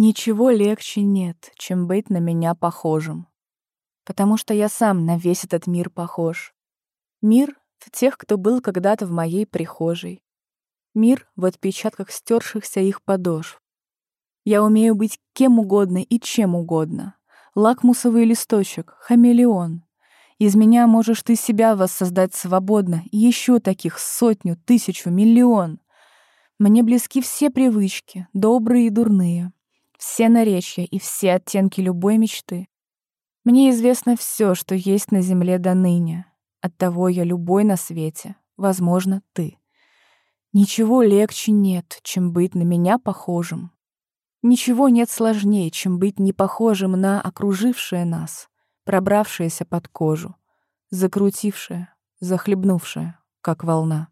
Ничего легче нет, чем быть на меня похожим. Потому что я сам на весь этот мир похож. Мир в тех, кто был когда-то в моей прихожей. Мир в отпечатках стершихся их подошв. Я умею быть кем угодно и чем угодно. Лакмусовый листочек, хамелеон. Из меня можешь ты себя воссоздать свободно, и еще таких сотню, тысячу, миллион. Мне близки все привычки, добрые и дурные, все наречия и все оттенки любой мечты. Мне известно все, что есть на земле до ныне. Оттого я любой на свете, возможно, ты. Ничего легче нет, чем быть на меня похожим. Ничего нет сложнее, чем быть не похожим на окружившее нас, пробравшееся под кожу, закрутившее, захлебнувшее, как волна.